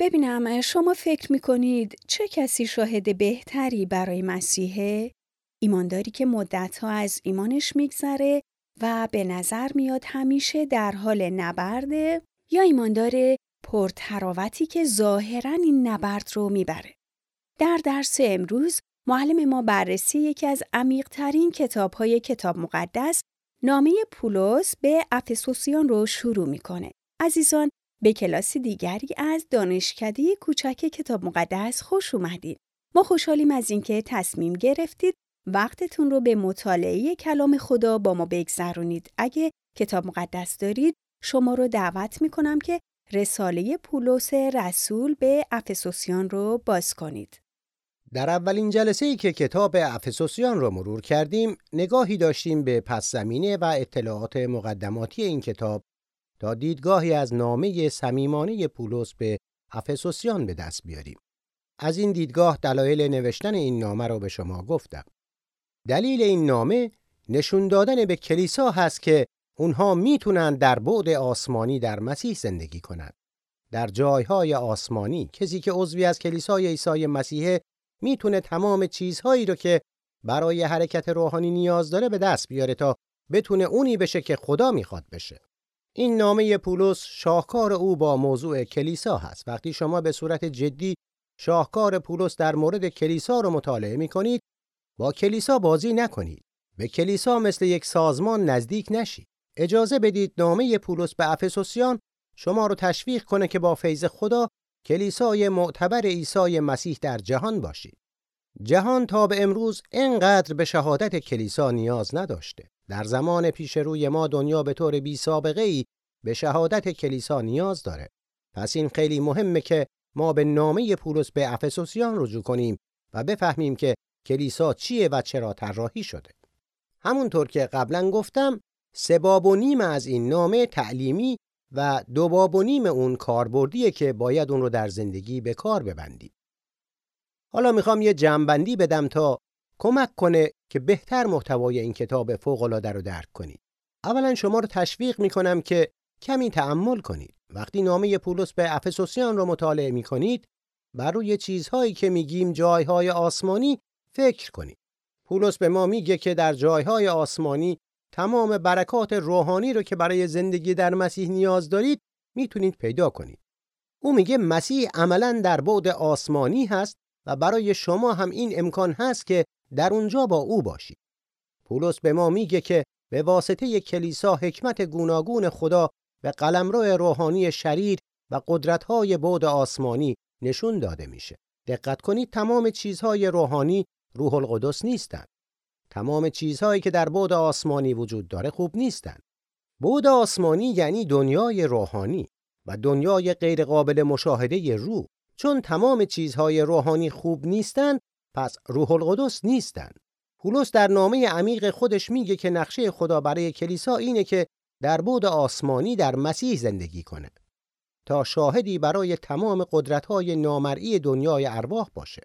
ببینم شما فکر می‌کنید چه کسی شاهد بهتری برای مسیحه؟ ایمانداری که مدتها از ایمانش میگذره و به نظر میاد همیشه در حال نبرده یا ایماندار پرتراوتی که ظاهرا این نبرد رو می‌بره. در درس امروز معلم ما بررسی یکی از عمیقترین کتابهای کتاب مقدس نامه پولس به افسوسیان رو شروع می‌کنه. عزیزان به کلاسی دیگری از دانشکده کوچک کتاب مقدس خوش اومدید. ما خوشحالیم از اینکه تصمیم گرفتید وقتتون رو به مطالعه کلام خدا با ما بگذرونید. اگه کتاب مقدس دارید شما رو دعوت می‌کنم که رساله پولس رسول به افسوسیان رو باز کنید. در اولین جلسه ای که کتاب افسوسیان را مرور کردیم نگاهی داشتیم به پس زمینه و اطلاعات مقدماتی این کتاب تا دیدگاهی از نامه صمیمانه پولس به افسوسیان به دست بیاریم. از این دیدگاه دلایل نوشتن این نامه را به شما گفتم. دلیل این نامه نشون دادن به کلیسا هست که اونها می‌تونن در بعد آسمانی در مسیح زندگی کنند. در جایهای آسمانی کسی که عضوی از کلیسای عیسی مسیح می‌تونه تمام چیزهایی رو که برای حرکت روحانی نیاز داره به دست بیاره تا بتونه اونی بشه که خدا می‌خواد بشه. این نامه پولس شاهکار او با موضوع کلیسا هست. وقتی شما به صورت جدی شاهکار پولس در مورد کلیسا رو مطالعه می‌کنید با کلیسا بازی نکنید. به کلیسا مثل یک سازمان نزدیک نشید. اجازه بدید نامه پولس به افسوسیان شما رو تشویق کنه که با فیض خدا کلیسای معتبر عیسی مسیح در جهان باشید. جهان تا به امروز انقدر به شهادت کلیسا نیاز نداشته. در زمان پیش روی ما دنیا به طور بی سابقه ای به شهادت کلیسا نیاز داره. پس این خیلی مهمه که ما به نامه پولس به افسوسیان رجوع کنیم و بفهمیم که کلیسا چیه و چرا طراحی شده. همونطور که قبلا گفتم سه باب و نیم از این نامه تعلیمی و دو باب و نیم اون کاربردیه که باید اون رو در زندگی به کار ببندیم. حالا می‌خوام یه جمعبندی بدم تا کمک کنه که بهتر محتوای این کتاب فوق‌العاده رو درک کنید. اولا شما رو تشویق می‌کنم که کمی تأمل کنید. وقتی نامه پولس به افسوسیان رو مطالعه می‌کنید، بر روی چیزهایی که میگیم جایهای آسمانی فکر کنید. پولس به ما میگه که در جایهای آسمانی تمام برکات روحانی رو که برای زندگی در مسیح نیاز دارید می‌تونید پیدا کنید. او میگه مسیح عملا در بعد آسمانی هست و برای شما هم این امکان هست که در اونجا با او باشید. پولس به ما میگه که به واسطه کلیسا حکمت گوناگون خدا به قلمرو روحانی شریر و قدرت‌های بعد آسمانی نشون داده میشه. دقت کنید تمام چیزهای روحانی روح القدس نیستند. تمام چیزهایی که در بعد آسمانی وجود داره خوب نیستند. بعد آسمانی یعنی دنیای روحانی و دنیای غیرقابل مشاهده روح. چون تمام چیزهای روحانی خوب نیستند، پس روح القدس نیستند. پولس در نامه عمیق خودش میگه که نقشه خدا برای کلیسا اینه که در بعد آسمانی در مسیح زندگی کنه تا شاهدی برای تمام قدرت‌های نامرئی دنیای ارواح باشه.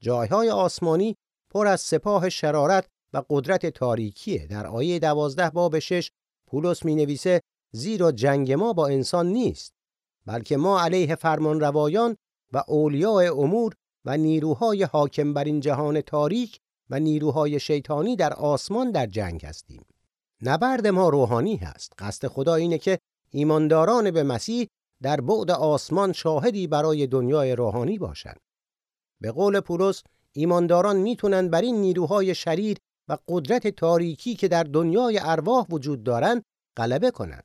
جایهای آسمانی پر از سپاه شرارت و قدرت تاریکیه در آیه دوازده باب شش پولس می نویسه زیرا جنگ ما با انسان نیست بلکه ما علیه فرمان روایان و اولیاء امور و نیروهای حاکم بر این جهان تاریک و نیروهای شیطانی در آسمان در جنگ هستیم. نبرد ما روحانی هست. قصد خدا اینه که ایمانداران به مسیح در بعد آسمان شاهدی برای دنیای روحانی باشند به قول پولس ایمانداران می‌تونن بر این نیروهای شریر و قدرت تاریکی که در دنیای ارواح وجود دارن غلبه کنند.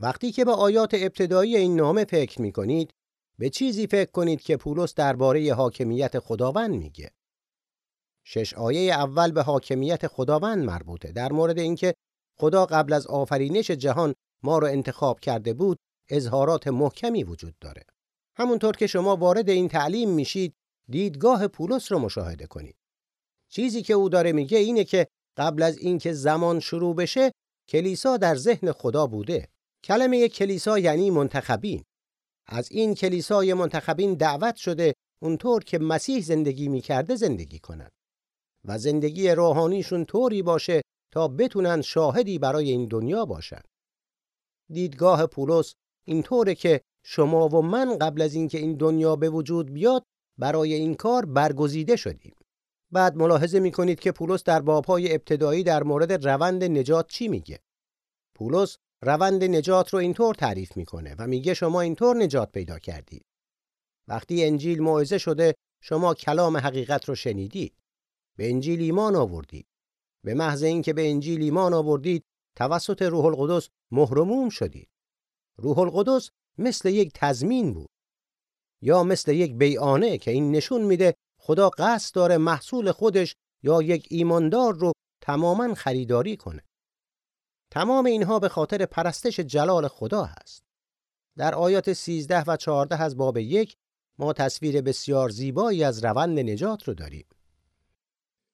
وقتی که به آیات ابتدایی این نامه فکر می‌کنید به چیزی فکر کنید که پولس درباره حاکمیت خداوند میگه. شش آیه اول به حاکمیت خداوند مربوطه در مورد اینکه خدا قبل از آفرینش جهان ما رو انتخاب کرده بود اظهارات محکمی وجود داره. همونطور که شما وارد این تعلیم میشید دیدگاه پولس رو مشاهده کنید. چیزی که او داره میگه اینه که قبل از اینکه زمان شروع بشه کلیسا در ذهن خدا بوده. کلمه کلیسا یعنی منتخبین. از این کلیسای منتخبین دعوت شده اونطور که مسیح زندگی می‌کرده زندگی کنند و زندگی روحانیشون طوری باشه تا بتونن شاهدی برای این دنیا باشن. دیدگاه پولس اینطوره که شما و من قبل از اینکه این دنیا به وجود بیاد برای این کار برگزیده شدیم بعد ملاحظه می کنید که پولس در بابهای ابتدایی در مورد روند نجات چی میگه پولس روند نجات رو اینطور تعریف می‌کنه و میگه شما اینطور نجات پیدا کردید. وقتی انجیل موعظه شده شما کلام حقیقت رو شنیدید. به انجیل ایمان آوردید. به محض اینکه به انجیل ایمان آوردید توسط روح القدس مهرموم شدید. روح القدس مثل یک تضمین بود. یا مثل یک بیانه که این نشون میده خدا قصد داره محصول خودش یا یک ایماندار رو تماما خریداری کنه. تمام اینها به خاطر پرستش جلال خدا هست. در آیات 13 و 14 از باب یک ما تصویر بسیار زیبایی از روند نجات رو داریم.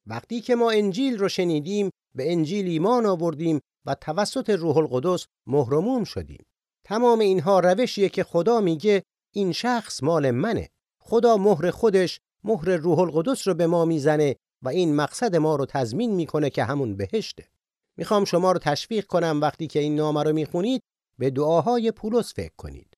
وقتی که ما انجیل رو شنیدیم به انجیل ایمان آوردیم و توسط روح القدس مهرموم شدیم. تمام اینها روشیه که خدا میگه این شخص مال منه. خدا مهر خودش مهر روح القدس رو به ما می‌زنه و این مقصد ما رو تضمین می‌کنه که همون بهشته. می‌خوام شما رو تشویق کنم وقتی که این نامه رو می‌خونید به دعاهای پولس فکر کنید.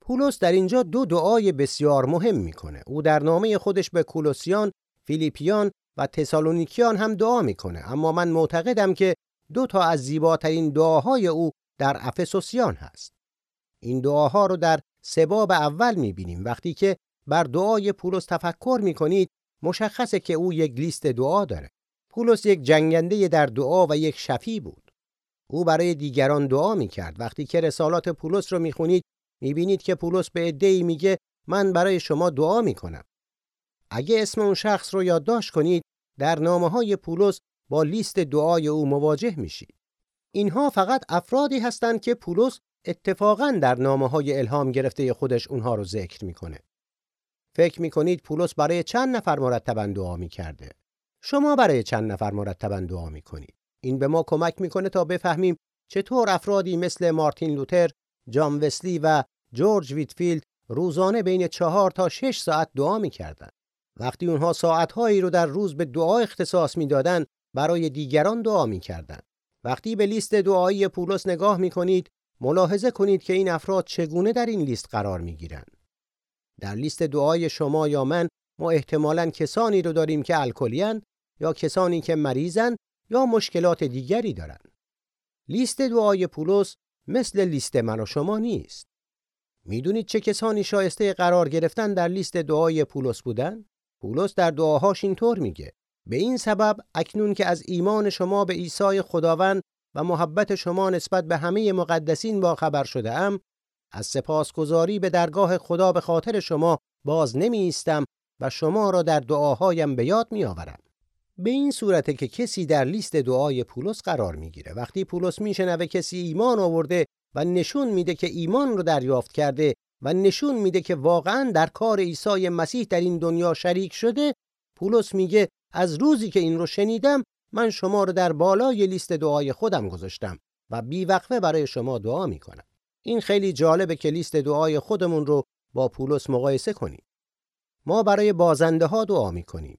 پولس در اینجا دو دعای بسیار مهم می‌کنه. او در نامه خودش به کولوسیان فیلیپیان و تسالونیکیان هم دعا می‌کنه. اما من معتقدم که دو تا از زیباترین دعاهای او در افسوسیان هست. این دعاها رو در سباب اول می‌بینیم. وقتی که بر دعای پولس تفکر می‌کنید مشخصه که او یک لیست دعا داره. پولس یک جنگنده در دعا و یک شفی بود. او برای دیگران دعا می‌کرد. وقتی که رسالات پولس رو می‌خونید می‌بینید که پولس به عده‌ای میگه من برای شما دعا می‌کنم. اگه اسم اون شخص رو یادداشت کنید در نامه های پولس با لیست دعای او مواجه میشید. اینها فقط افرادی هستند که پولس اتفاقا در نامه های الهام گرفته خودش اونها رو ذکر می‌کنه. فکر می‌کنید پولس برای چند نفر مرتبا دعا می‌کرده؟ شما برای چند نفر مرتبا دعا می‌کنید این به ما کمک می‌کنه تا بفهمیم چطور افرادی مثل مارتین لوتر جان وسلی و جورج ویتفیلد روزانه بین چهار تا شش ساعت دعا می‌کردند. وقتی اونها ساعتهایی رو در روز به دعا اختصاص می‌دادند برای دیگران دعا می‌کردند. وقتی به لیست دعایی پولس نگاه می‌کنید ملاحظه کنید که این افراد چگونه در این لیست قرار می‌گیرند. در لیست دعای شما یا من ما احتمالاً کسانی رو داریم که الکلیان یا کسانی که مریضن یا مشکلات دیگری دارند. لیست دعای پولس مثل لیست من و شما نیست. می‌دونید چه کسانی شایسته قرار گرفتن در لیست دعای پولس بودن؟ پولس در دعاهاش اینطور میگه به این سبب اکنون که از ایمان شما به عیسی خداوند و محبت شما نسبت به همه مقدسین با خبر شده ام از سپاسگزاری به درگاه خدا به خاطر شما باز نمی ایستم و شما را در دعاهایم به یاد می. به این صورته که کسی در لیست دعای پولس قرار می‌گیره. وقتی پولس میشنوه کسی ایمان آورده و نشون میده که ایمان رو دریافت کرده و نشون میده که واقعا در کار عیسی مسیح در این دنیا شریک شده پولس میگه از روزی که این رو شنیدم من شما رو در بالای لیست دعای خودم گذاشتم و بیوقفه برای شما دعا می‌کنم. این خیلی جالبه که لیست دعای خودمون رو با پولس مقایسه کنیم. ما برای بازنده ها دعا می‌کنیم.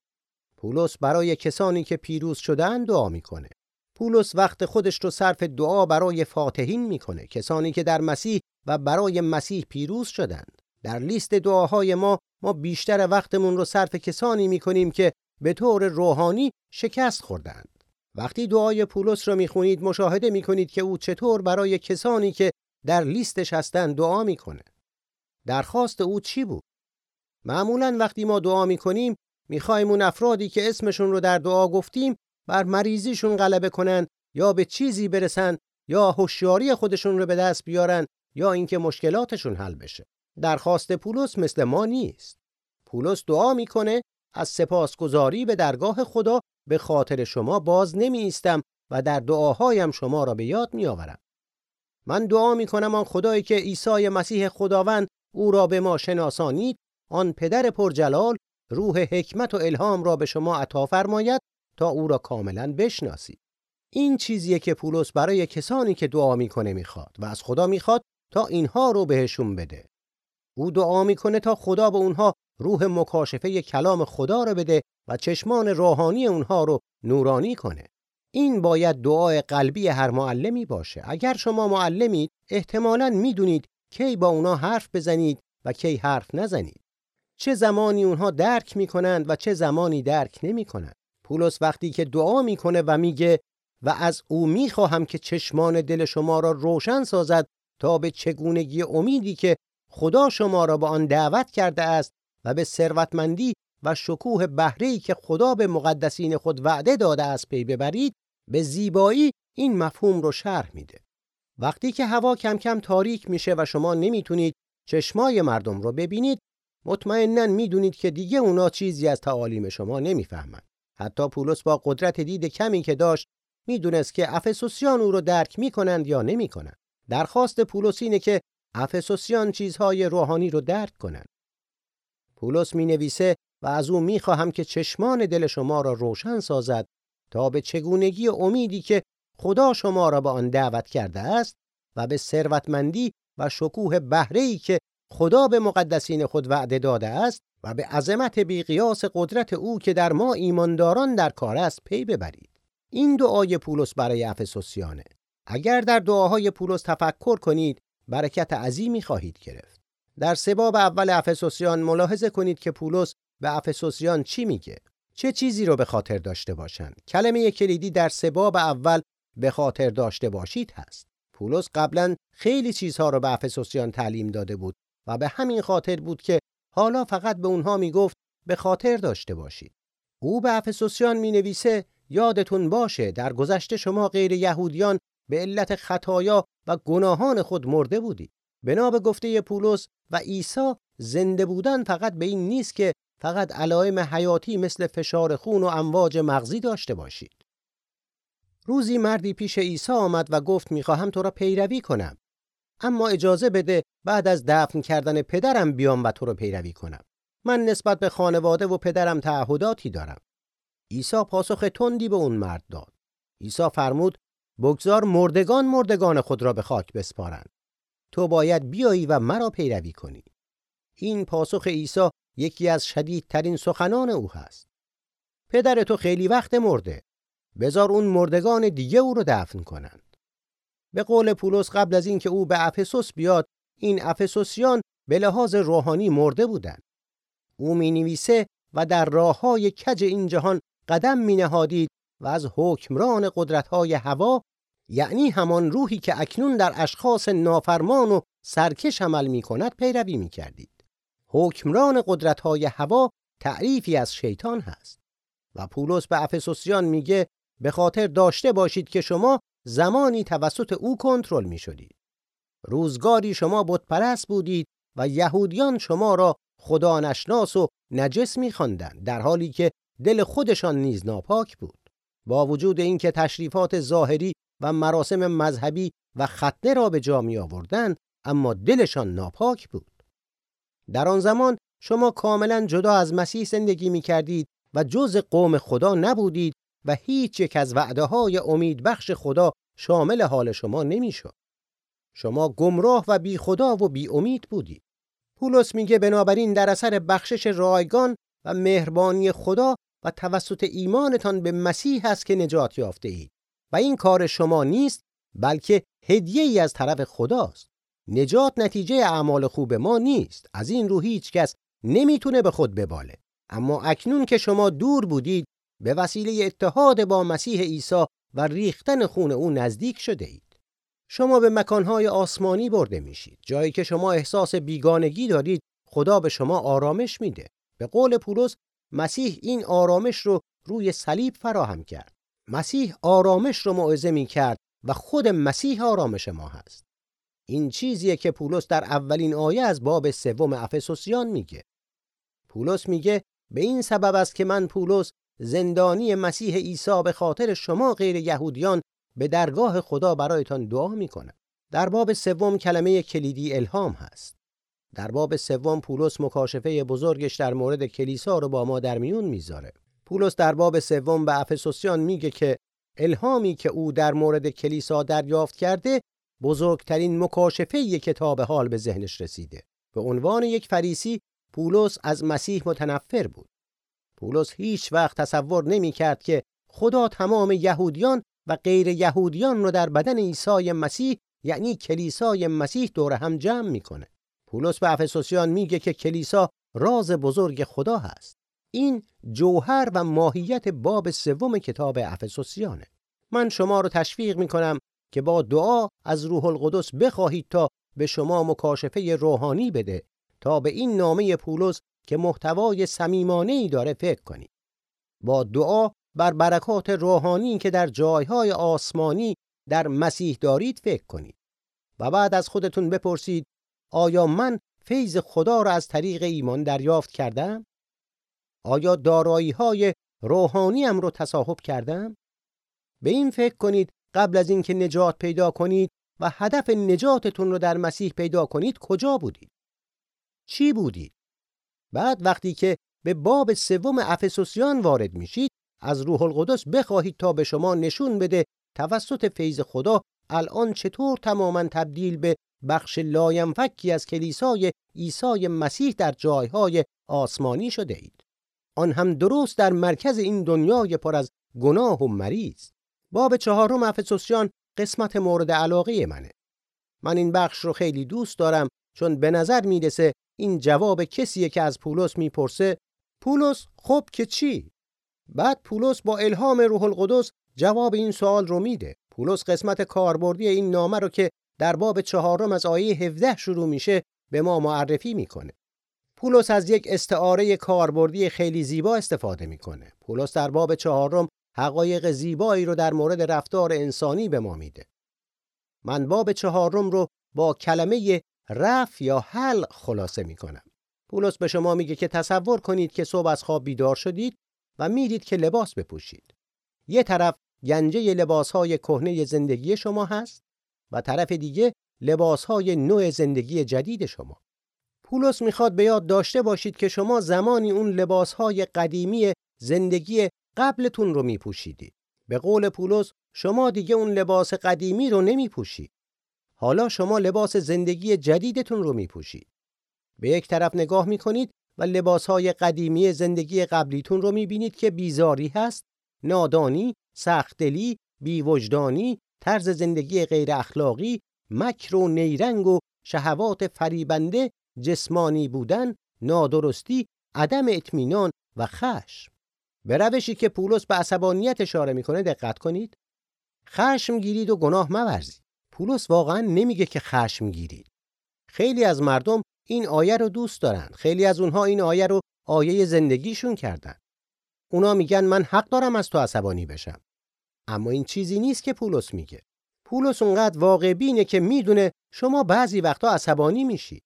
پولس برای کسانی که پیروز شدن دعا می‌کنه. پولس وقت خودش رو صرف دعا برای فاتحین می‌کنه، کسانی که در مسیح و برای مسیح پیروز شدند. در لیست دعاهای ما ما بیشتر وقتمون رو صرف کسانی می‌کنیم که به طور روحانی شکست خوردند. وقتی دعای پولس رو می‌خونید مشاهده می‌کنید که او چطور برای کسانی که در لیستش هستند دعا می‌کنه. درخواست او چی بود؟ معمولا وقتی ما دعا می‌کنیم می‌خوایم اون افرادی که اسمشون رو در دعا گفتیم بر مریضیشون غلبه کنن یا به چیزی برسن یا هوشیاری خودشون رو به دست بیارن یا اینکه مشکلاتشون حل بشه. درخواست پولس مثل ما نیست. پولس دعا می‌کنه از سپاسگزاری به درگاه خدا به خاطر شما باز نمی و در دعاهایم شما را به یاد می آورم. من دعا می کنم آن خدایی که عیسی مسیح خداوند او را به ما شناسانید آن پدر پرجلال روح حکمت و الهام را به شما عطا فرماید تا او را کاملا بشناسید. این چیزیه که پولس برای کسانی که دعا می‌کنه می‌خواد و از خدا می‌خواد تا اینها رو بهشون بده. او دعا می‌کنه تا خدا به اونها روح مکاشفه کلام خدا رو بده و چشمان روحانی اونها رو نورانی کنه. این باید دعای قلبی هر معلمی باشه. اگر شما معلمید احتمالاً می‌دونید کی با اونا حرف بزنید و کی حرف نزنید. چه زمانی اونها درک می‌کنند و چه زمانی درک نمی‌کنند. پولس وقتی که دعا می‌کنه و میگه و از او می‌خواهم که چشمان دل شما را روشن سازد تا به چگونگی امیدی که خدا شما را به آن دعوت کرده است و به ثروتمندی و شکوه بهره‌ای که خدا به مقدسین خود وعده داده است پی ببرید به زیبایی این مفهوم رو شرح میده. وقتی که هوا کم کم تاریک میشه و شما نمی‌تونید چشمای مردم رو ببینید مطمئنا می‌دونید که دیگه اونا چیزی از تعالیم شما نمی‌فهمند. حتی پولس با قدرت دید کمی که داشت می‌دونست که افسوسیان او رو درک می‌کنند یا نمی‌کنند. درخواست پولس اینه که افسوسیان چیزهای روحانی رو درک کنند. پولس می نویسه و از او می خواهم که چشمان دل شما را روشن سازد تا به چگونگی امیدی که خدا شما را به آن دعوت کرده است و به ثروتمندی و شکوه بهره‌ای که خدا به مقدسین خود وعده داده است و به عظمت بیقیاس قدرت او که در ما ایمانداران در کار است پی ببرید. این دعای پولس برای افسوسیانه. اگر در دعاهای پولس تفکر کنید برکت عظیمی خواهید گرفت. در سباب اول افسوسیان ملاحظه کنید که پولس به افسوسیان چی میگه. چه چیزی رو به خاطر داشته باشند؟ کلمه کلیدی در سباب اول به خاطر داشته باشید هست. پولس قبلا خیلی چیزها رو به افسوسیان تعلیم داده بود. و به همین خاطر بود که حالا فقط به اونها می‌گفت به خاطر داشته باشید. او به افسوسیان می نویسه یادتون باشه در گذشته شما غیر یهودیان به علت خطایا و گناهان خود مرده بودید. بنا به گفته پولس و عیسی زنده بودن فقط به این نیست که فقط علائم حیاتی مثل فشار خون و امواج مغزی داشته باشید. روزی مردی پیش عیسی آمد و گفت می‌خواهم تو را پیروی کنم. اما اجازه بده بعد از دفن کردن پدرم بیام و تو را پیروی کنم. من نسبت به خانواده و پدرم تعهداتی دارم. عیسی پاسخ تندی به اون مرد داد. عیسی فرمود بگذار مردگان مردگان خود را به خاک بسپارند. تو باید بیایی و مرا پیروی کنی. این پاسخ عیسی یکی از شدیدترین سخنان او هست. پدر تو خیلی وقت مرده. بزار اون مردگان دیگه او رو دفن کنند به قول پولس قبل از اینکه او به افسوس بیاد این افسوسیان به لحاظ روحانی مرده بودند او می نویسه و در راه های کج این جهان قدم می نهادید و از حکمران قدرت های هوا یعنی همان روحی که اکنون در اشخاص نافرمان و سرکش عمل می کند پیروی می کردید. حکمران قدرت های هوا تعریفی از شیطان هست و پولس به افسوسیان میگه به خاطر داشته باشید که شما زمانی توسط او کنترل می شدید. روزگاری شما بتپرست بودید و یهودیان شما را خدا نشناس و نجس می در حالی که دل خودشان نیز ناپاک بود. با وجود اینکه تشریفات ظاهری و مراسم مذهبی و ختنه را به جا می آوردند اما دلشان ناپاک بود در آن زمان شما کاملا جدا از مسیح زندگی می کردید و جز قوم خدا نبودید و هیچ یک از وعده های امید بخش خدا شامل حال شما نمی‌شد. شما گمراه و بی خدا و بی امید بودید. پولس میگه بنابراین در اثر بخشش رایگان و مهربانی خدا و توسط ایمانتان به مسیح است که نجات یافته اید. و این کار شما نیست بلکه هدیه ای از طرف خداست نجات نتیجه اعمال خوب ما نیست از این رو هیچ کس نمی‌تونه به خود بباله اما اکنون که شما دور بودید به وسیله اتحاد با مسیح عیسی و ریختن خون او نزدیک شده اید شما به مکانهای آسمانی برده میشید جایی که شما احساس بیگانگی دارید خدا به شما آرامش میده به قول پولس مسیح این آرامش رو روی صلیب فراهم کرد مسیح آرامش رو موعظه می کرد و خود مسیح آرامش ما هست. این چیزیه که پولس در اولین آیه از باب سوم افسوسیان میگه. پولس میگه به این سبب است که من پولس زندانی مسیح عیسی به خاطر شما غیر یهودیان به درگاه خدا برایتان دعا می‌کنم. در باب سوم کلمه کلیدی الهام هست. در باب سوم پولس مکاشفه بزرگش در مورد کلیسا رو با ما در میون می‌ذاره. پولس در باب سوم به افسوسیان میگه که الهامی که او در مورد کلیسا دریافت کرده بزرگترین مکاشفه کتاب حال به ذهنش رسیده. به عنوان یک فریسی پولس از مسیح متنفر بود. پولس هیچ وقت تصور نمی کرد که خدا تمام یهودیان و غیر یهودیان را در بدن عیسی مسیح یعنی کلیسای مسیح دور هم جمع می‌کنه. پولس به افسوسیان میگه که کلیسا راز بزرگ خدا هست. این جوهر و ماهیت باب سوم کتاب افسوسیانه. من شما رو تشویق می‌کنم که با دعا از روح القدس بخواهید تا به شما مکاشفه روحانی بده تا به این نامه پولس که محتوای صمیمانه ای داره فکر کنید با دعا بر برکات روحانی که در جایهای آسمانی در مسیح دارید فکر کنید و بعد از خودتون بپرسید آیا من فیض خدا را از طریق ایمان دریافت کردم؟ آیا دارایی های روحانی هم رو تصاحب کردم؟ به این فکر کنید قبل از اینکه نجات پیدا کنید و هدف نجاتتون رو در مسیح پیدا کنید کجا بودید؟ چی بودید؟ بعد وقتی که به باب سوم افسوسیان وارد میشید از روح القدس بخواهید تا به شما نشون بده توسط فیض خدا الان چطور تماما تبدیل به بخش لاینفکی از کلیسای عیسی مسیح در جایهای آسمانی شده اید. آن هم درست در مرکز این دنیای پر از گناه و مریض. باب چهارم افسوسیان قسمت مورد علاقه منه. من این بخش رو خیلی دوست دارم چون به نظر می‌رسه این جواب کسیه که از پولس می‌پرسه پولس خب که چی؟ بعد پولس با الهام روح القدس جواب این سوال رو میده. پولس قسمت کاربردی این نامه رو که در باب چهارم از آیه 17 شروع میشه به ما معرفی می‌کنه. پولس از یک استعاره کاربردی خیلی زیبا استفاده می‌کنه. پولس در باب چهارم حقایق زیبایی رو در مورد رفتار انسانی به ما میده. من باب چهارم رو با کلمه رف یا حل خلاصه می‌کنم. پولس به شما میگه که تصور کنید که صبح از خواب بیدار شدید و می‌دید که لباس بپوشید. یه طرف گنجه لباسهای کهنه زندگی شما هست و طرف دیگه لباسهای نوع زندگی جدید شما. پولس می‌خواد به یاد داشته باشید که شما زمانی اون لباسهای قدیمی زندگی قبلتون رو میپوشیدید. به قول پولس شما دیگه اون لباس قدیمی رو نمیپوشید. حالا شما لباس زندگی جدیدتون رو میپوشید. به یک طرف نگاه می‌کنید و لباسهای قدیمی زندگی قبلیتون رو می‌بینید که بیزاری هست، نادانی، سختدلی، بیوجدانی، طرز زندگی غیر اخلاقی، مکر و نیرنگ و شهوات فریبنده، جسمانی بودن، نادرستی، عدم اطمینان و خشم. به روشی که پولس به عصبانیت اشاره می‌کنه دقت کنید. خشم گیرید و گناه مورزید. پولس واقعا نمیگه که خشم گیرید. خیلی از مردم این آیه رو دوست دارن. خیلی از اونها این آیه رو آیه زندگیشون کردن. اونا میگن من حق دارم از تو عصبانی بشم. اما این چیزی نیست که پولس میگه. پولس اونقدر واقع بینه که می‌دونه شما بعضی وقتا عصبانی میشید.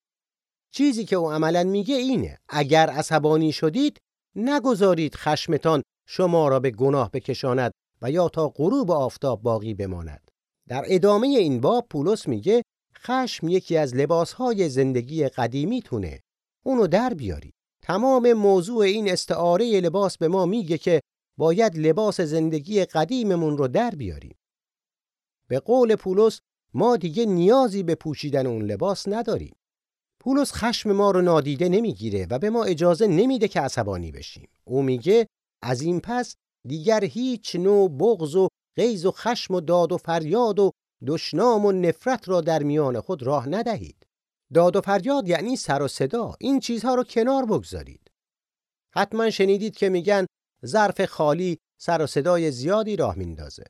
چیزی که او عملا میگه اینه اگر عصبانی شدید نگذارید خشمتان شما را به گناه بکشاند و یا تا غروب آفتاب باقی بماند. در ادامه این باب پولس میگه خشم یکی از لباسهای زندگی قدیمی تونه. اونو در بیاری. تمام موضوع این استعاره لباس به ما میگه که باید لباس زندگی قدیممون رو در بیاریم. به قول پولس ما دیگه نیازی به پوشیدن اون لباس نداریم. پولس خشم ما رو نادیده نمی‌گیره و به ما اجازه نمیده که عصبانی بشیم. او میگه از این پس دیگر هیچ نوع بغض و غیظ و خشم و داد و فریاد و دشنام و نفرت را در میان خود راه ندهید. داد و فریاد یعنی سر و صدا. این چیزها رو کنار بگذارید. حتما شنیدید که میگن ظرف خالی سر و صدای زیادی راه میندازه.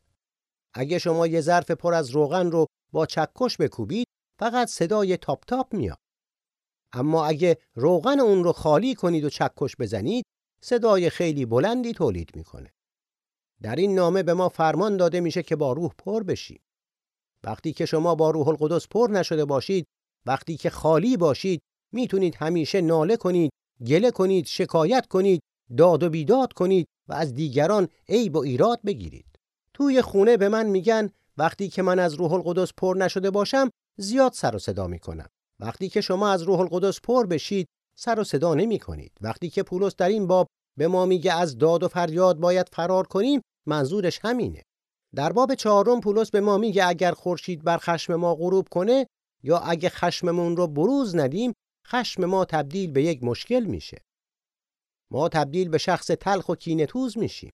اگه شما یه ظرف پر از روغن رو با چکش بکوبید فقط صدای تاپ تاپ میاد. اما اگه روغن اون رو خالی کنید و چکش بزنید صدای خیلی بلندی تولید می‌کنه. در این نامه به ما فرمان داده میشه که با روح پر بشیم. وقتی که شما با روح القدس پر نشده باشید، وقتی که خالی باشید، می‌تونید همیشه ناله کنید، گله کنید، شکایت کنید، داد و بیداد کنید و از دیگران عیب و ایراد بگیرید. توی خونه به من میگن وقتی که من از روح القدس پر نشده باشم زیاد سر و صدا می‌کنم. وقتی که شما از روح القدس پر بشید سر و صدا نمی کنید. وقتی که پولس در این باب به ما میگه از داد و فریاد باید فرار کنیم منظورش همینه. در باب چهارم پولس به ما میگه اگر خورشید بر خشم ما غروب کنه یا اگه خشممون رو بروز ندیم خشم ما تبدیل به یک مشکل میشه. ما تبدیل به شخص تلخ و کینه‌توز میشیم.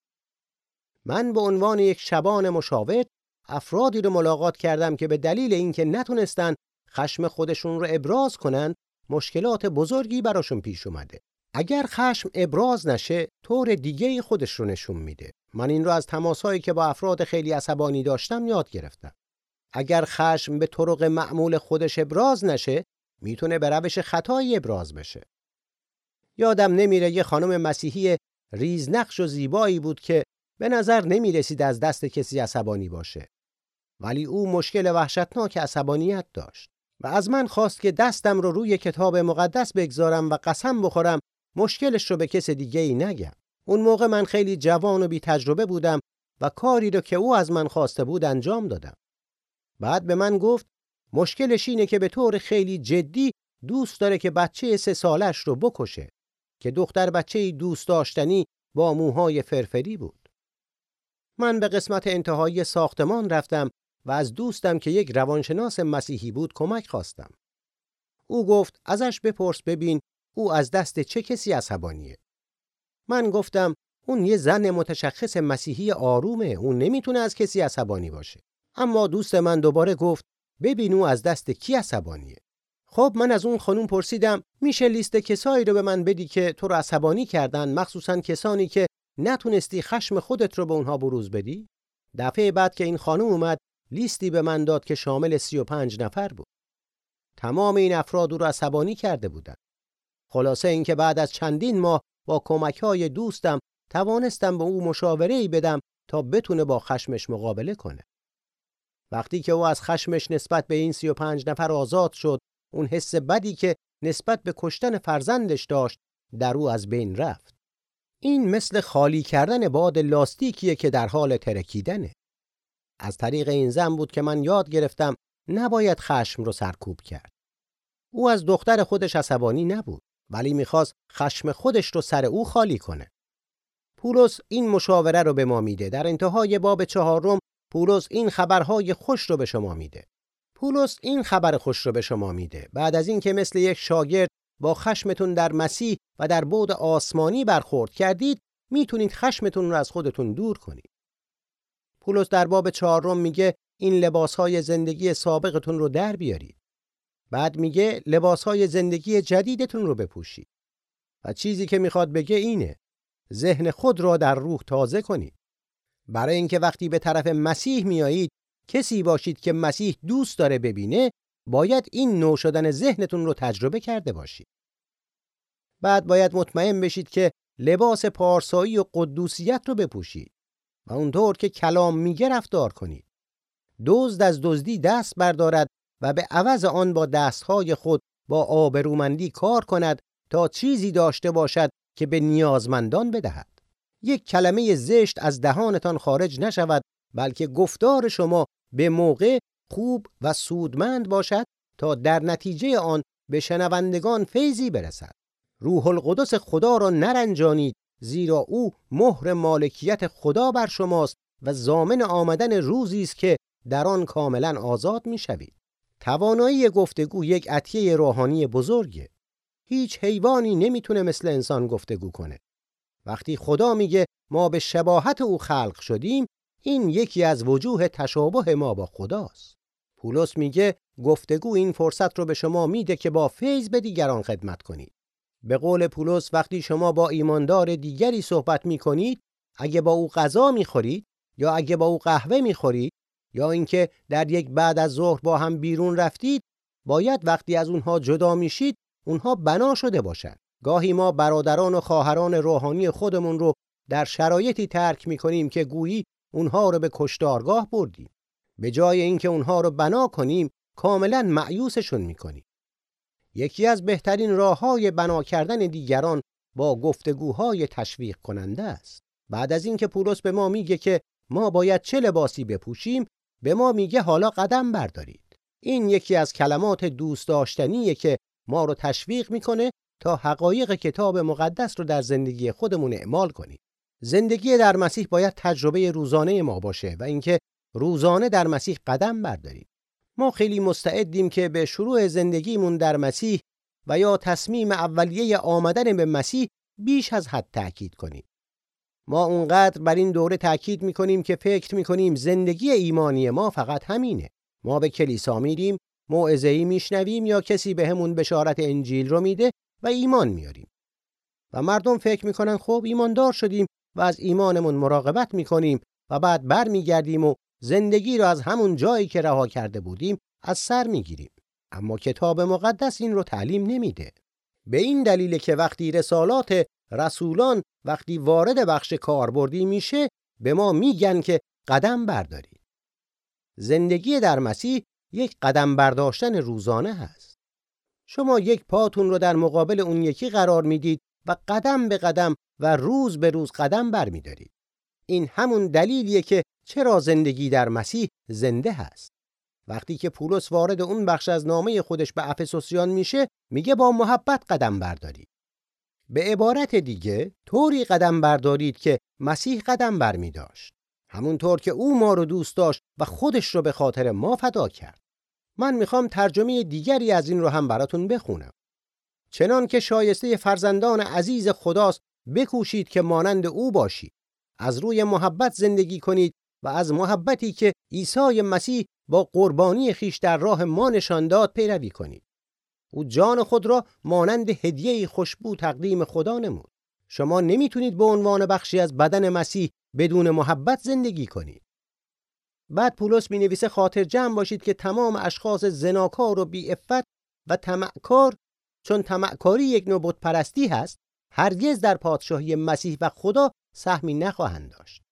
من به عنوان یک شبان مشاور افرادی رو ملاقات کردم که به دلیل اینکه نتونستن خشم خودشون رو ابراز کنن مشکلات بزرگی براشون پیش اومده اگر خشم ابراز نشه طور دیگه خودش رو نشون میده من این رو از تماسهایی که با افراد خیلی عصبانی داشتم یاد گرفتم. اگر خشم به طرق معمول خودش ابراز نشه می‌تونه به روش خطایی ابراز بشه. یادم نمیره یه خانم مسیحی ریزنقش و زیبایی بود که به نظر نمی رسید از دست کسی عصبانی باشه. ولی او مشکل وحشتناک عصبانیت داشت و از من خواست که دستم رو روی کتاب مقدس بگذارم و قسم بخورم مشکلش رو به کس دیگه ای نگم. اون موقع من خیلی جوان و بی تجربه بودم و کاری رو که او از من خواسته بود انجام دادم بعد به من گفت مشکلش اینه که به طور خیلی جدی دوست داره که بچه سه سالش رو بکشه که دختر بچه دوست داشتنی با موهای فرفری بود. من به قسمت انتهایی ساختمان رفتم و از دوستم که یک روانشناس مسیحی بود کمک خواستم. او گفت ازش بپرس ببین او از دست چه کسی عصبانیه. من گفتم اون یه زن متشخص مسیحی آرومه اون نمی‌تونه از کسی عصبانی باشه. اما دوست من دوباره گفت ببین او از دست کی عصبانیه. خب من از اون خانوم پرسیدم میشه لیست کسایی رو به من بدی که تو رو عصبانی کردن مخصوصا کسانی که نتونستی خشم خودت رو به اونها بروز بدی؟ دفعه بعد که این خانم اومد لیستی به من داد که شامل 35 نفر بود. تمام این افراد رو عصبانی کرده بودن. خلاصه اینکه بعد از چندین ماه با کمک های دوستم توانستم به او مشاوره ای بدم تا بتونه با خشمش مقابله کنه. وقتی که او از خشمش نسبت به این 35 نفر آزاد شد اون حس بدی که نسبت به کشتن فرزندش داشت در او از بین رفت. این مثل خالی کردن باد لاستیکیه که در حال ترکیدنه. از طریق این زن بود که من یاد گرفتم نباید خشم رو سرکوب کرد. او از دختر خودش عصبانی نبود ولی می‌خواست خشم خودش رو سر او خالی کنه. پولس این مشاوره رو به ما میده. در انتهای باب چهارم پولس این خبرهای خوش رو به شما میده. پولس این خبر خوش رو به شما میده بعد از اینکه مثل یک شاگرد با خشمتون در مسیح و در بعد آسمانی برخورد کردید می‌تونید خشمتون رو از خودتون دور کنید پولس در باب چهارم میگه این لباسهای زندگی سابقتون رو در بیارید بعد میگه لباسهای زندگی جدیدتون رو بپوشید و چیزی که می‌خواد بگه اینه ذهن خود را در روح تازه کنید برای اینکه وقتی به طرف مسیح میایید کسی باشید که مسیح دوست داره ببینه باید این نو شدن ذهنتون رو تجربه کرده باشید. بعد باید مطمئن بشید که لباس پارسایی و قدوسیت رو بپوشید و اونطور که کلام میگه رفتار کنید. دزد از دزدی دست بردارد و به عوض آن با دستهای خود با آبرومندی کار کند تا چیزی داشته باشد که به نیازمندان بدهد. یک کلمه زشت از دهانتان خارج نشود بلکه گفتار شما به موقع خوب و سودمند باشد تا در نتیجه آن به شنوندگان فیضی برسد روح القدس خدا را نرنجانید زیرا او مهر مالکیت خدا بر شماست و زامن آمدن روزی است که در آن کاملا آزاد می‌شوید توانایی گفتگو یک عطیه روحانی بزرگه هیچ حیوانی نمی‌تونه مثل انسان گفتگو کنه وقتی خدا میگه ما به شباهت او خلق شدیم این یکی از وجوه تشابه ما با خداست. پولس میگه گفتگو این فرصت رو به شما میده که با فیض به دیگران خدمت کنید. به قول پولس وقتی شما با ایماندار دیگری صحبت می‌کنید اگه با او غذا می‌خورید یا اگه با او قهوه می‌خورید یا اینکه در یک بعد از ظهر با هم بیرون رفتید باید وقتی از اونها جدا میشید اونها بنا شده باشند. گاهی ما برادران و خواهران روحانی خودمون رو در شرایطی ترک می‌کنیم که گویی اونها رو به کشتارگاه بردیم. به جای اینکه اونها رو بنا کنیم کاملا معیوسشون می‌کنیم. یکی از بهترین راه های بنا کردن دیگران با گفتگوهای تشویق کننده است. بعد از اینکه پولس به ما میگه که ما باید چه لباسی بپوشیم به ما میگه حالا قدم بردارید این یکی از کلمات دوست داشتنیه که ما رو تشویق می‌کنه تا حقایق کتاب مقدس رو در زندگی خودمون اعمال کنیم زندگی در مسیح باید تجربه روزانه ما باشه و اینکه روزانه در مسیح قدم برداریم. ما خیلی مستعدیم که به شروع زندگیمون در مسیح و یا تصمیم اولیه آمدن به مسیح بیش از حد تأکید کنیم. ما اونقدر بر این دوره تاکید می‌کنیم که فکر می‌کنیم زندگی ایمانی ما فقط همینه. ما به کلیسا میریم، موعظه‌ای میشنویم یا کسی بهمون به بشارت انجیل رو میده و ایمان میاریم. و مردم فکر می‌کنن خب ایماندار شدیم و از ایمانمون مراقبت می‌کنیم و بعد برمیگردیم و زندگی رو از همون جایی که رها کرده بودیم از سر می‌گیریم. اما کتاب مقدس این رو تعلیم نمیده. به این دلیل که وقتی رسالات رسولان وقتی وارد بخش کاربردی میشه به ما میگن که قدم بردارید. زندگی در مسیح یک قدم برداشتن روزانه هست. شما یک پاتون رو در مقابل اون یکی قرار می‌دید و قدم به قدم و روز به روز قدم برمیدارید. این همون دلیلیه که چرا زندگی در مسیح زنده هست. وقتی که پولس وارد اون بخش از نامه خودش به افسوسیان میشه میگه با محبت قدم بردارید. به عبارت دیگه طوری قدم بردارید که مسیح قدم برمی داشت. همونطور که او ما رو دوست داشت و خودش رو به خاطر ما فدا کرد. من می‌خوام ترجمه دیگری از این رو هم براتون بخونم. چنان که شایسته فرزندان عزیز خداست بکوشید که مانند او باشید. از روی محبت زندگی کنید و از محبتی که عیسی مسیح با قربانی خیش در راه ما نشان داد پیروی کنید. او جان خود را مانند هدیه خوشبو تقدیم خدا نمود. شما نمی‌تونید به عنوان بخشی از بدن مسیح بدون محبت زندگی کنید. بعد پولس می نویسه خاطر جمع باشید که تمام اشخاص زناکار و بی و تمعکار چون تمعکاری یک نوع پرستی هست هرگز در پادشاهی مسیح و خدا سهمی نخواهند داشت.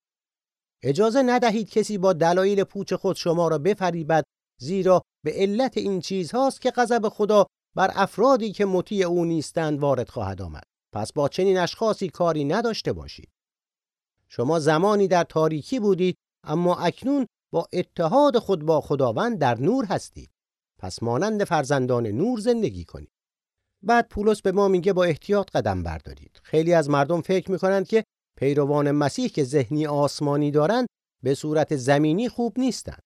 اجازه ندهید کسی با دلایل پوچ خود شما را بفریبد زیرا به علت این چیزهاست که غضب خدا بر افرادی که مطیع او نیستند وارد خواهد آمد. پس با چنین اشخاصی کاری نداشته باشید. شما زمانی در تاریکی بودید اما اکنون با اتحاد خود با خداوند در نور هستید. پس مانند فرزندان نور زندگی کنید. بعد پولس به ما میگه با احتیاط قدم بردارید. خیلی از مردم فکر می‌کنند که پیروان مسیح که ذهنی آسمانی دارند به صورت زمینی خوب نیستند.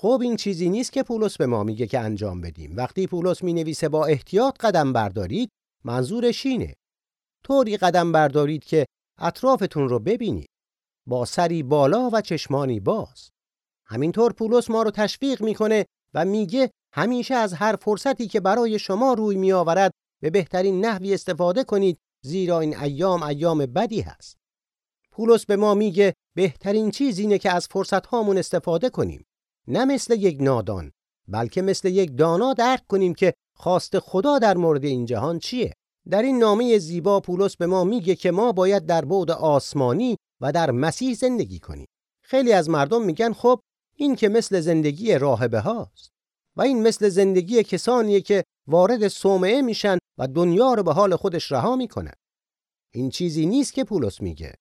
خب این چیزی نیست که پولس به ما میگه که انجام بدیم. وقتی پولس می نویسه با احتیاط قدم بردارید، منظورش اینه. طوری قدم بردارید که اطرافتون رو ببینید. با سری بالا و چشمانی باز. همینطور پولس ما رو تشویق می‌کنه و میگه همیشه از هر فرصتی که برای شما روی میآورد به بهترین نحوی استفاده کنید زیرا این ایام ایام بدی هست. پولس به ما میگه بهترین چیز اینه که از فرصت هامون استفاده کنیم. نه مثل یک نادان بلکه مثل یک دانا درک کنیم که خواست خدا در مورد این جهان چیه. در این نامه زیبا پولس به ما میگه که ما باید در بعد آسمانی و در مسیح زندگی کنیم. خیلی از مردم میگن خب این که مثل زندگی راهبه هاست و این مثل زندگی کسانیه که وارد صومعه میشن و دنیا رو به حال خودش رها می‌کنن. این چیزی نیست که پولس میگه.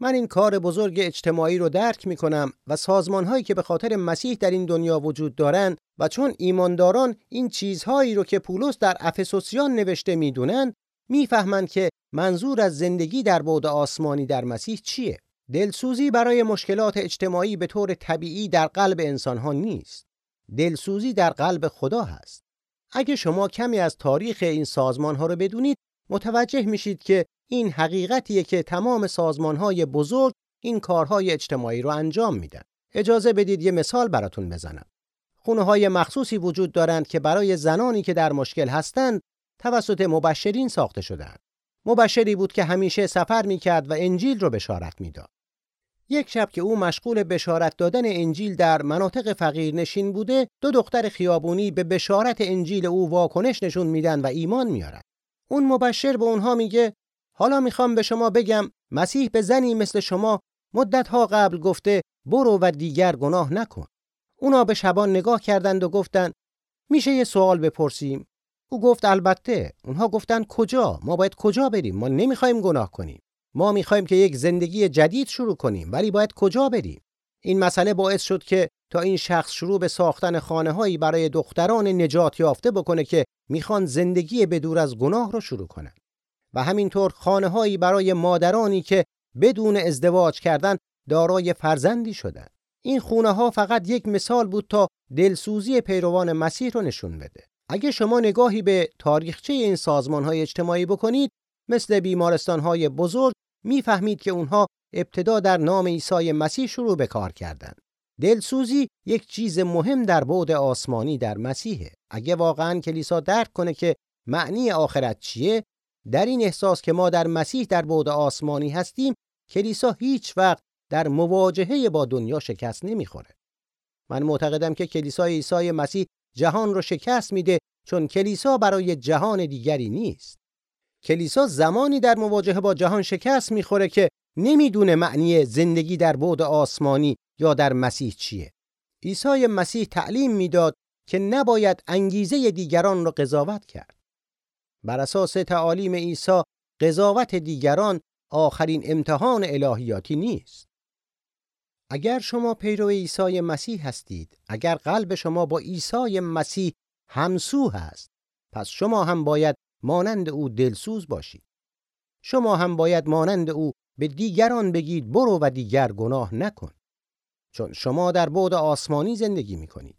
من این کار بزرگ اجتماعی رو درک می‌کنم و سازمان هایی که به خاطر مسیح در این دنیا وجود دارند و چون ایمانداران این چیزهایی رو که پولس در افسوسیان نوشته می‌دونن می‌فهمند که منظور از زندگی در بعد آسمانی در مسیح چیه. دلسوزی برای مشکلات اجتماعی به طور طبیعی در قلب انسانها نیست. دلسوزی در قلب خدا هست. اگه شما کمی از تاریخ این سازمان ها رو بدونید متوجه میشید که این حقیقتیه که تمام سازمانهای بزرگ این کارهای اجتماعی رو انجام میدن. اجازه بدید یه مثال براتون بزنم. خونه های مخصوصی وجود دارند که برای زنانی که در مشکل هستند توسط مبشرین ساخته شدند. مبشری بود که همیشه سفر می‌کرد و انجیل رو بشارت می‌داد. یک شب که او مشغول بشارت دادن انجیل در مناطق فقیر نشین بوده، دو دختر خیابونی به بشارت انجیل او واکنش نشون میدن و ایمان میارن. اون مبشر به اونها میگه حالا می‌خوام به شما بگم مسیح به زنی مثل شما مدتها قبل گفته برو و دیگر گناه نکن. اونا به شبان نگاه کردند و گفتند میشه یه سوال بپرسیم. او گفت البته. اونها گفتند کجا؟ ما باید کجا بریم؟ ما نمی‌خوایم گناه کنیم. ما می‌خوایم که یک زندگی جدید شروع کنیم ولی باید کجا بریم؟ این مسئله باعث شد که تا این شخص شروع به ساختن خانه هایی برای دختران نجات یافته بکنه که می‌خوان زندگی بدور از گناه رو شروع کنن. و همینطور خانه هایی برای مادرانی که بدون ازدواج کردن دارای فرزندی شدند. این خونه ها فقط یک مثال بود تا دلسوزی پیروان مسیح رو نشون بده. اگه شما نگاهی به تاریخچه این سازمان های اجتماعی بکنید مثل بیمارستان های بزرگ می‌فهمید که اونها ابتدا در نام عیسی مسیح شروع به کار کردند. دلسوزی یک چیز مهم در بعد آسمانی در مسیحه. اگه واقعا کلیسا درک کنه که معنی آخرت چیه، در این احساس که ما در مسیح در بعد آسمانی هستیم، کلیسا هیچ وقت در مواجهه با دنیا شکست نمی‌خوره. من معتقدم که کلیسای عیسی مسیح جهان رو شکست میده چون کلیسا برای جهان دیگری نیست. کلیسا زمانی در مواجهه با جهان شکست می‌خوره که نمی‌دونه معنی زندگی در بعد آسمانی یا در مسیح چیه. عیسی مسیح تعلیم می‌داد که نباید انگیزه دیگران را قضاوت کرد. بر اساس تعالیم عیسی قضاوت دیگران آخرین امتحان الهیاتی نیست. اگر شما پیرو عیسی مسیح هستید، اگر قلب شما با عیسی مسیح همسو هست، پس شما هم باید مانند او دلسوز باشید. شما هم باید مانند او به دیگران بگید برو و دیگر گناه نکن. چون شما در بعد آسمانی زندگی می کنید.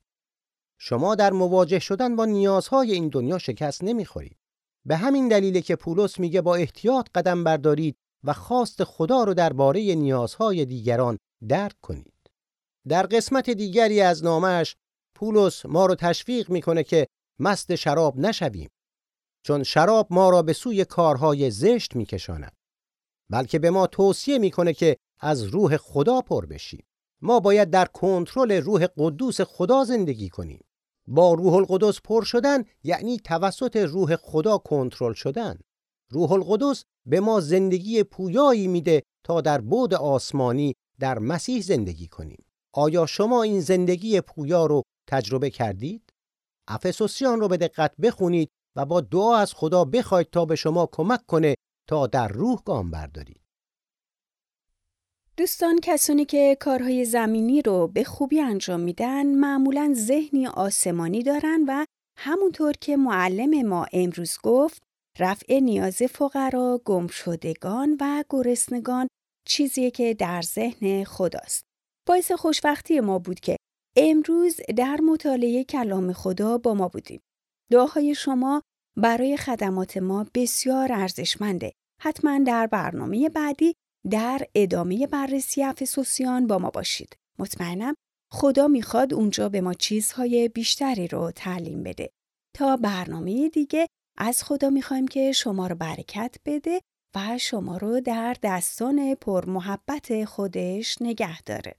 شما در مواجه شدن با نیازهای این دنیا شکست نمی‌خورید. به همین دلیل که پولس میگه با احتیاط قدم بردارید و خواست خدا رو درباره نیازهای دیگران درک کنید. در قسمت دیگری از نامش پولس ما رو تشویق می‌کنه که مست شراب نشویم چون شراب ما را به سوی کارهای زشت میکشاند بلکه به ما توصیه می‌کنه که از روح خدا پر بشیم ما باید در کنترل روح قدوس خدا زندگی کنیم. با روح القدس پر شدن یعنی توسط روح خدا کنترل شدن. روح القدس به ما زندگی پویایی میده تا در بود آسمانی در مسیح زندگی کنیم. آیا شما این زندگی پویا رو تجربه کردید؟ افسوسیان رو به دقت بخونید و با دعا از خدا بخواید تا به شما کمک کنه تا در روح گام بردارید دوستان کسانی که کارهای زمینی رو به خوبی انجام میدن معمولا ذهنی آسمانی دارن و همونطور که معلم ما امروز گفت رفع نیاز فقرا، گمشدگان و گرسنگان چیزی که در ذهن خداست. باعث خوشبختی ما بود که امروز در مطالعه کلام خدا با ما بودیم. دعاهای شما برای خدمات ما بسیار ارزشمنده. حتما در برنامه بعدی در ادامه بررسی افسوسیان با ما باشید. مطمئنم خدا می‌خواد اونجا به ما چیزهای بیشتری رو تعلیم بده. تا برنامه دیگه از خدا می‌خوایم که شما رو برکت بده و شما رو در دستان پر محبت خودش نگه داره.